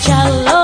Jalo